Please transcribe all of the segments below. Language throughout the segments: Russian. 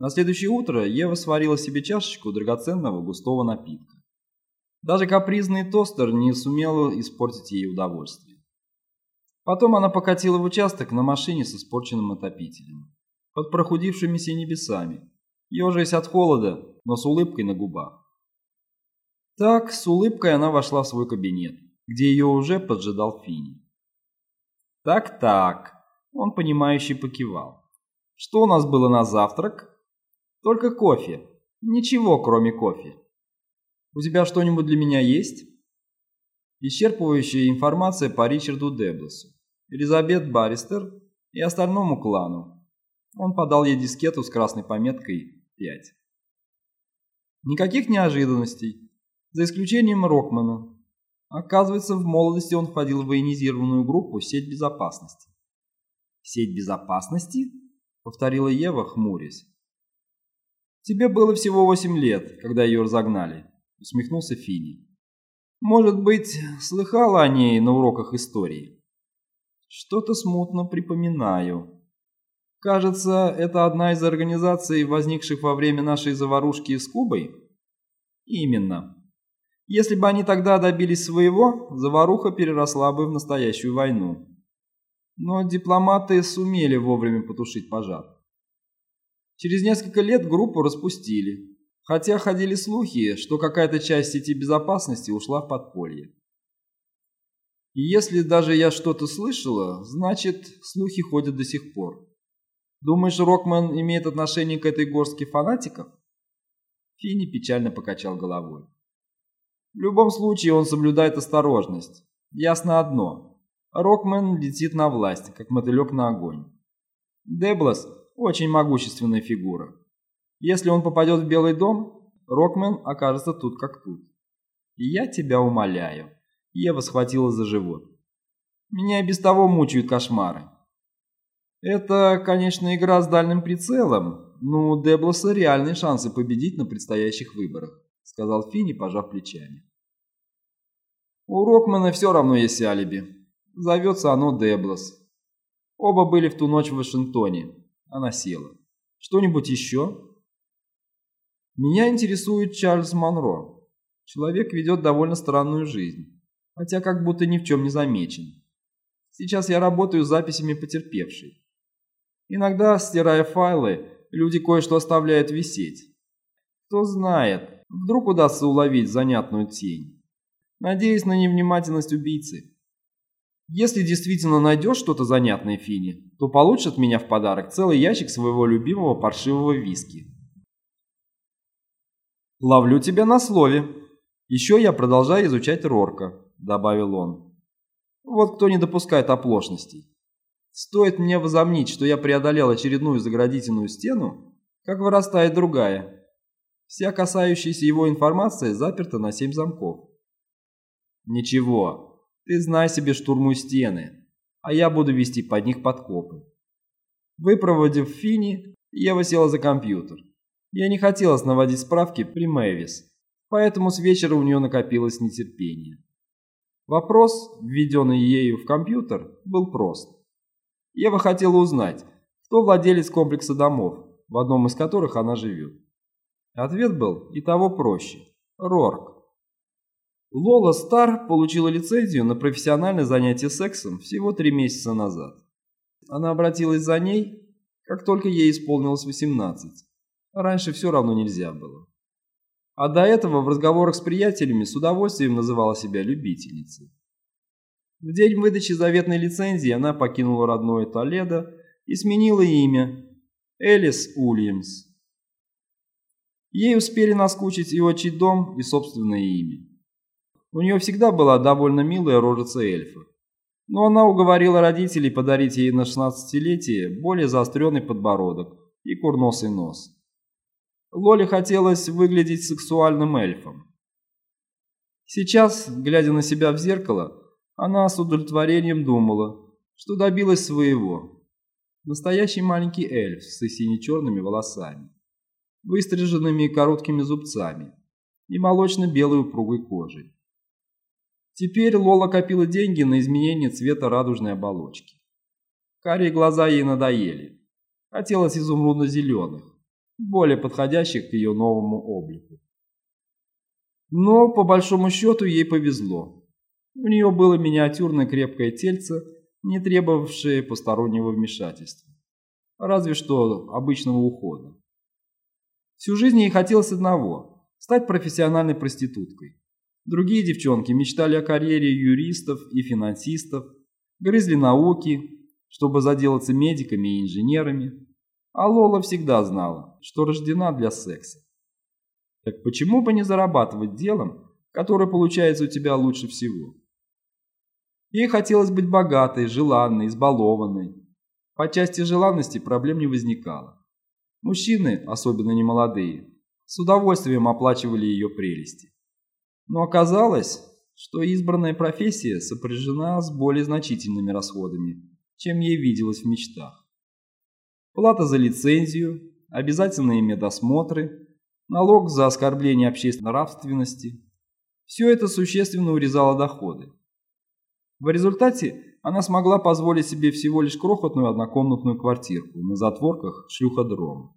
На следующее утро Ева сварила себе чашечку драгоценного густого напитка. Даже капризный тостер не сумел испортить ей удовольствие. Потом она покатила в участок на машине с испорченным отопителем, под прохудившимися небесами, ежась от холода, но с улыбкой на губах. Так, с улыбкой она вошла в свой кабинет, где ее уже поджидал Фини. «Так-так», — он понимающе покивал. «Что у нас было на завтрак?» «Только кофе. Ничего, кроме кофе. У тебя что-нибудь для меня есть?» Исчерпывающая информация по Ричарду Деблесу, Элизабет Баристер и остальному клану. Он подал ей дискету с красной пометкой 5. Никаких неожиданностей, за исключением Рокмана. Оказывается, в молодости он входил в военизированную группу «Сеть безопасности». «Сеть безопасности?» — повторила Ева, хмурясь. «Тебе было всего восемь лет, когда ее разогнали», — усмехнулся Финни. Может быть, слыхала о ней на уроках истории? Что-то смутно припоминаю. Кажется, это одна из организаций, возникших во время нашей заварушки с Кубой? Именно. Если бы они тогда добились своего, заваруха переросла бы в настоящую войну. Но дипломаты сумели вовремя потушить пожар. Через несколько лет группу распустили, хотя ходили слухи, что какая-то часть сети безопасности ушла в подполье. И если даже я что-то слышала, значит, слухи ходят до сих пор. Думаешь, Рокман имеет отношение к этой горстке фанатиков? Финни печально покачал головой. В любом случае он соблюдает осторожность. Ясно одно. Рокман летит на власть, как мотылек на огонь. Деблас – очень могущественная фигура. Если он попадет в Белый дом, Рокмен окажется тут как тут. Я тебя умоляю. Ева схватила за живот. Меня и без того мучают кошмары. Это, конечно, игра с дальним прицелом, но у Деблоса реальные шансы победить на предстоящих выборах, сказал Финни, пожав плечами. У Рокмана все равно есть алиби. Зовется оно Деблос. Оба были в ту ночь в Вашингтоне. Она села. Что-нибудь еще? Меня интересует Чарльз Монро. Человек ведет довольно странную жизнь, хотя как будто ни в чем не замечен. Сейчас я работаю с записями потерпевшей. Иногда, стирая файлы, люди кое-что оставляют висеть. Кто знает, вдруг удастся уловить занятную тень. Надеюсь на невнимательность убийцы. Если действительно найдешь что-то занятное, Фини, то получишь от меня в подарок целый ящик своего любимого паршивого виски. «Ловлю тебя на слове. Еще я продолжаю изучать Рорка», — добавил он. «Вот кто не допускает оплошностей. Стоит мне возомнить, что я преодолел очередную заградительную стену, как вырастает другая. Вся касающаяся его информация заперта на семь замков». «Ничего, ты знай себе штурмуй стены, а я буду вести под них подкопы». Выпроводив Фини, Ева села за компьютер. Я не хотелось наводить справки при Мэвис, поэтому с вечера у нее накопилось нетерпение. Вопрос, введенный ею в компьютер, был прост. Ева хотела узнать, кто владелец комплекса домов, в одном из которых она живет. Ответ был и того проще – Рорк. Лола Стар получила лицензию на профессиональное занятие сексом всего три месяца назад. Она обратилась за ней, как только ей исполнилось 18. Раньше все равно нельзя было. А до этого в разговорах с приятелями с удовольствием называла себя любительницей. В день выдачи заветной лицензии она покинула родное Толедо и сменила имя Элис Уильямс. Ей успели наскучить и отчий дом, и собственное имя. У нее всегда была довольно милая рожица эльфа. Но она уговорила родителей подарить ей на 16-летие более заостренный подбородок и курносый нос. Лоле хотелось выглядеть сексуальным эльфом. Сейчас, глядя на себя в зеркало, она с удовлетворением думала, что добилась своего. Настоящий маленький эльф с сине-черными волосами, выстриженными короткими зубцами и молочно-белой упругой кожей. Теперь Лола копила деньги на изменение цвета радужной оболочки. Карие глаза ей надоели. Хотелось изумрудно-зеленых более подходящих к ее новому облику. Но, по большому счету, ей повезло. У нее было миниатюрное крепкое тельце, не требовавшее постороннего вмешательства. Разве что обычного ухода. Всю жизнь ей хотелось одного – стать профессиональной проституткой. Другие девчонки мечтали о карьере юристов и финансистов, грызли науки, чтобы заделаться медиками и инженерами. А Лола всегда знала, что рождена для секса. Так почему бы не зарабатывать делом, которое получается у тебя лучше всего? Ей хотелось быть богатой, желанной, избалованной. По части желанности проблем не возникало. Мужчины, особенно немолодые, с удовольствием оплачивали ее прелести. Но оказалось, что избранная профессия сопряжена с более значительными расходами, чем ей виделось в мечтах. Плата за лицензию, обязательные медосмотры, налог за оскорбление общественной нравственности – все это существенно урезало доходы. В результате она смогла позволить себе всего лишь крохотную однокомнатную квартирку на затворках шлюходрома.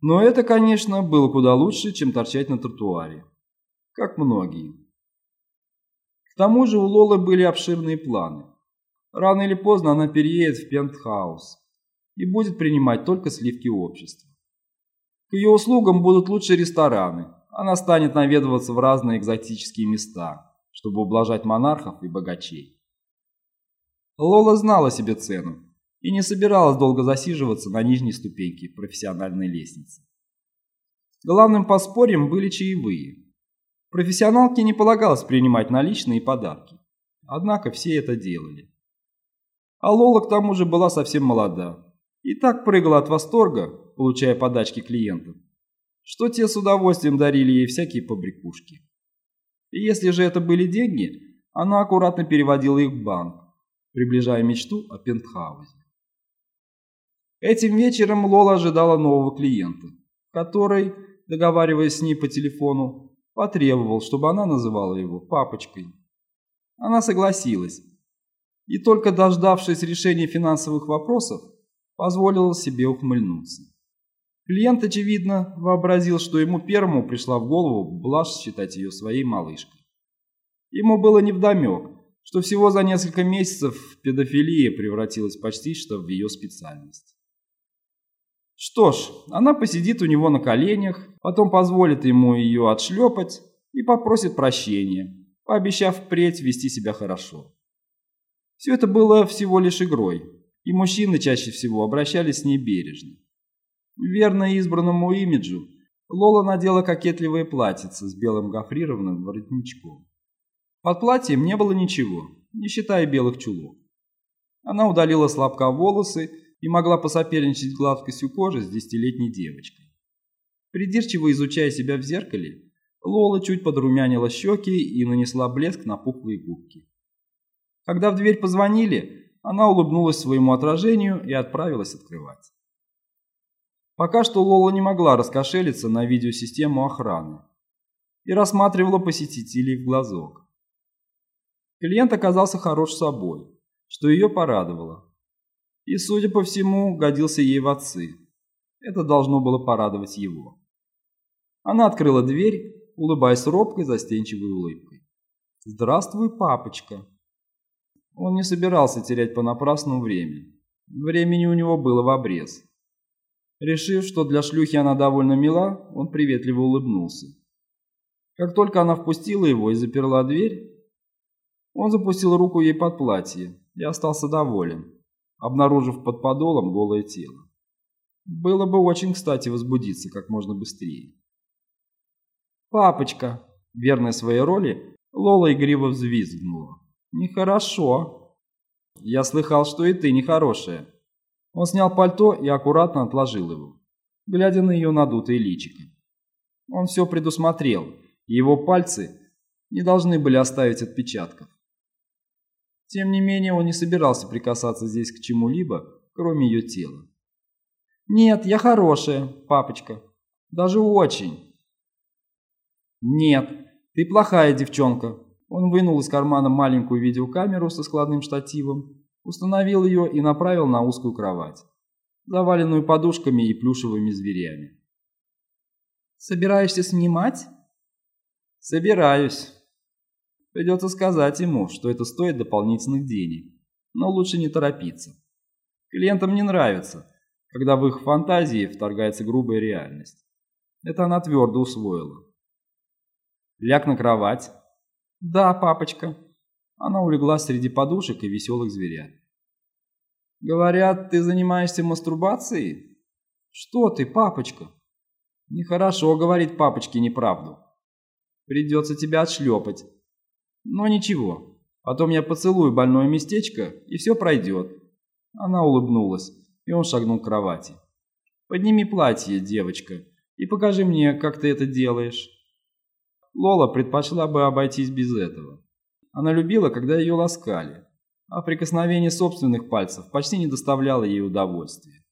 Но это, конечно, было куда лучше, чем торчать на тротуаре как многие. К тому же у Лолы были обширные планы. Рано или поздно она переедет в пентхаус и будет принимать только сливки общества. К ее услугам будут лучшие рестораны. Она станет наведываться в разные экзотические места, чтобы ублажать монархов и богачей. Лола знала себе цену и не собиралась долго засиживаться на нижней ступеньке профессиональной лестницы. Главным поспорьем были чаевые. Профессионалке не полагалось принимать наличные подарки. Однако все это делали. А Лола к тому же была совсем молода. И так прыгала от восторга, получая подачки клиентов, что те с удовольствием дарили ей всякие побрякушки. И если же это были деньги, она аккуратно переводила их в банк, приближая мечту о пентхаузе. Этим вечером Лола ожидала нового клиента, который, договариваясь с ней по телефону, потребовал, чтобы она называла его папочкой. Она согласилась, и только дождавшись решения финансовых вопросов, позволила себе ухмыльнуться. Клиент, очевидно, вообразил, что ему первому пришла в голову блажь считать ее своей малышкой. Ему было невдомек, что всего за несколько месяцев педофилия превратилась почти что в ее специальность. Что ж, она посидит у него на коленях, потом позволит ему ее отшлепать и попросит прощения, пообещав впредь вести себя хорошо. Все это было всего лишь игрой, и мужчины чаще всего обращались с ней бережно. Верно избранному имиджу, Лола надела кокетливое платьице с белым гофрированным воротничком. Под платьем не было ничего, не считая белых чулок. Она удалила слабка волосы и могла посоперничать гладкостью кожи с десятилетней девочкой. Придирчиво изучая себя в зеркале, Лола чуть подрумянила щеки и нанесла блеск на пухлые губки. Когда в дверь позвонили, она улыбнулась своему отражению и отправилась открывать. Пока что Лола не могла раскошелиться на видеосистему охраны и рассматривала посетителей в глазок. Клиент оказался хорош собой, что ее порадовало и, судя по всему, годился ей в отцы. Это должно было порадовать его. Она открыла дверь, улыбаясь робкой, застенчивой улыбкой. «Здравствуй, папочка!» Он не собирался терять понапрасну время. Времени у него было в обрез. Решив, что для шлюхи она довольно мила, он приветливо улыбнулся. Как только она впустила его и заперла дверь, он запустил руку ей под платье и остался доволен обнаружив под подолом голое тело. Было бы очень кстати возбудиться как можно быстрее. «Папочка!» Верная своей роли, Лола игриво взвизгнула. «Нехорошо!» «Я слыхал, что и ты нехорошая!» Он снял пальто и аккуратно отложил его, глядя на ее надутое личико. Он все предусмотрел, и его пальцы не должны были оставить отпечатков. Тем не менее, он не собирался прикасаться здесь к чему-либо, кроме ее тела. «Нет, я хорошая, папочка. Даже очень». «Нет, ты плохая девчонка». Он вынул из кармана маленькую видеокамеру со складным штативом, установил ее и направил на узкую кровать. заваленную подушками и плюшевыми зверями. «Собираешься снимать?» «Собираюсь. Придется сказать ему, что это стоит дополнительных денег, но лучше не торопиться. Клиентам не нравится, когда в их фантазии вторгается грубая реальность. Это она твердо усвоила. Ляг на кровать. Да, папочка. Она улеглась среди подушек и веселых зверят. Говорят, ты занимаешься мастурбацией? Что ты, папочка? Нехорошо говорить папочке неправду. Придется тебя отшлепать. Но ничего, потом я поцелую больное местечко, и все пройдет. Она улыбнулась, и он шагнул к кровати. Подними платье, девочка, и покажи мне, как ты это делаешь. Лола предпочла бы обойтись без этого. Она любила, когда ее ласкали, а прикосновение собственных пальцев почти не доставляло ей удовольствия.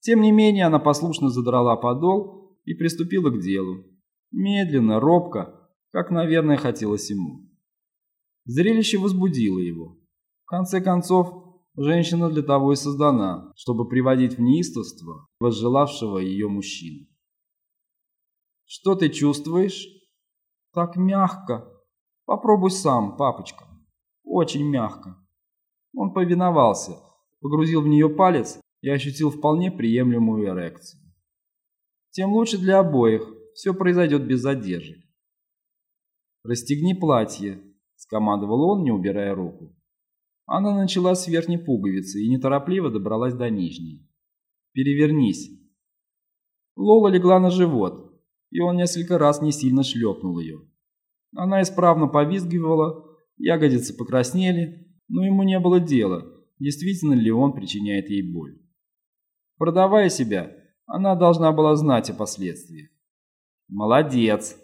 Тем не менее, она послушно задрала подол и приступила к делу. Медленно, робко, как, наверное, хотелось ему. Зрелище возбудило его. В конце концов, женщина для того и создана, чтобы приводить в неистовство возжелавшего ее мужчину. «Что ты чувствуешь?» Так мягко. Попробуй сам, папочка. Очень мягко. Он повиновался, погрузил в нее палец и ощутил вполне приемлемую эрекцию. Тем лучше для обоих, все произойдет без задержек. «Расстегни платье», – скомандовал он, не убирая руку. Она начала с верхней пуговицы и неторопливо добралась до нижней. «Перевернись». Лола легла на живот, и он несколько раз не сильно шлепнул ее. Она исправно повизгивала, ягодицы покраснели, но ему не было дела, действительно ли он причиняет ей боль. Продавая себя, она должна была знать о последствиях. Молодец!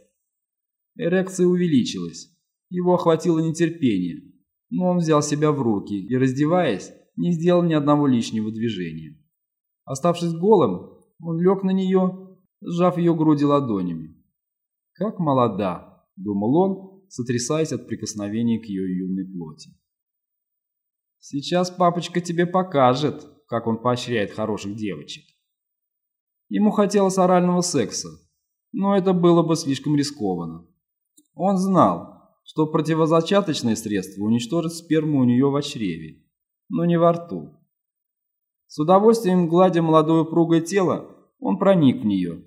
Эрекция увеличилась. Его охватило нетерпение, но он взял себя в руки и, раздеваясь, не сделал ни одного лишнего движения. Оставшись голым, он лег на нее сжав ее груди ладонями. «Как молода!» – думал он, сотрясаясь от прикосновений к ее юной плоти. «Сейчас папочка тебе покажет, как он поощряет хороших девочек». Ему хотелось орального секса, но это было бы слишком рискованно. Он знал, что противозачаточные средства уничтожат сперму у нее в чреве, но не во рту. С удовольствием гладя молодое упругое тело, он проник в нее.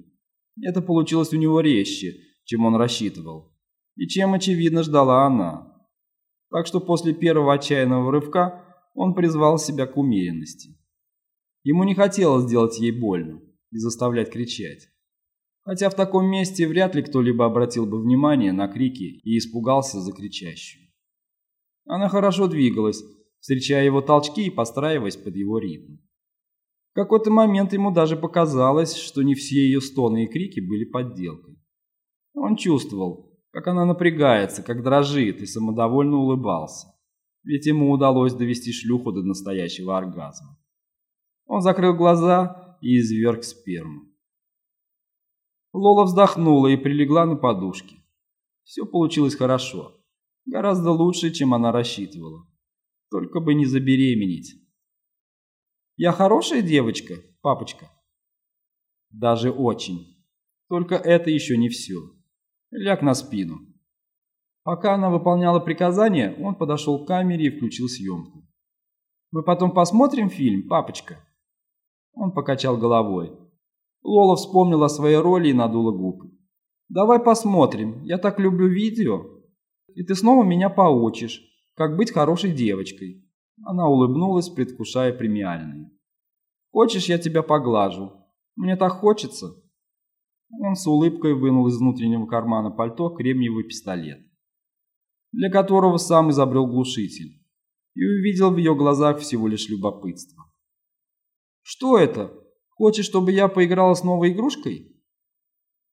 Это получилось у него резче, чем он рассчитывал, и чем, очевидно, ждала она. Так что после первого отчаянного рывка он призвал себя к умеренности. Ему не хотелось сделать ей больно и заставлять кричать. Хотя в таком месте вряд ли кто-либо обратил бы внимание на крики и испугался за кричащую. Она хорошо двигалась, встречая его толчки и подстраиваясь под его ритм. В какой-то момент ему даже показалось, что не все ее стоны и крики были подделкой. Он чувствовал, как она напрягается, как дрожит и самодовольно улыбался. Ведь ему удалось довести шлюху до настоящего оргазма. Он закрыл глаза и изверг сперму. Лола вздохнула и прилегла на подушке. Все получилось хорошо. Гораздо лучше, чем она рассчитывала. Только бы не забеременеть. Я хорошая девочка, папочка? Даже очень. Только это еще не все. Ляг на спину. Пока она выполняла приказание, он подошел к камере и включил съемку. «Мы потом посмотрим фильм, папочка?» Он покачал головой. Лола вспомнила о своей роли и надула губы. «Давай посмотрим. Я так люблю видео. И ты снова меня поучишь, как быть хорошей девочкой. Она улыбнулась, предвкушая премиальные. «Хочешь, я тебя поглажу? Мне так хочется!» Он с улыбкой вынул из внутреннего кармана пальто кремниевый пистолет, для которого сам изобрел глушитель, и увидел в ее глазах всего лишь любопытство. «Что это? Хочешь, чтобы я поиграла с новой игрушкой?»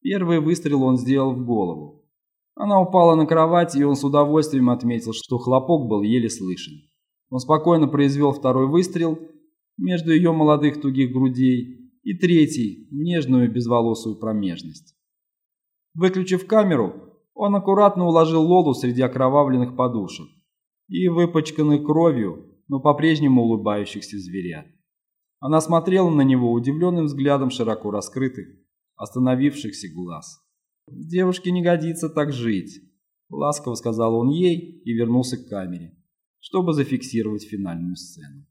Первый выстрел он сделал в голову. Она упала на кровать, и он с удовольствием отметил, что хлопок был еле слышен. Он спокойно произвел второй выстрел между ее молодых тугих грудей и третий в нежную безволосую промежность. Выключив камеру, он аккуратно уложил Лолу среди окровавленных подушек и выпачканных кровью, но по-прежнему улыбающихся зверят. Она смотрела на него удивленным взглядом широко раскрытых, остановившихся глаз. «Девушке не годится так жить», — ласково сказал он ей и вернулся к камере, чтобы зафиксировать финальную сцену.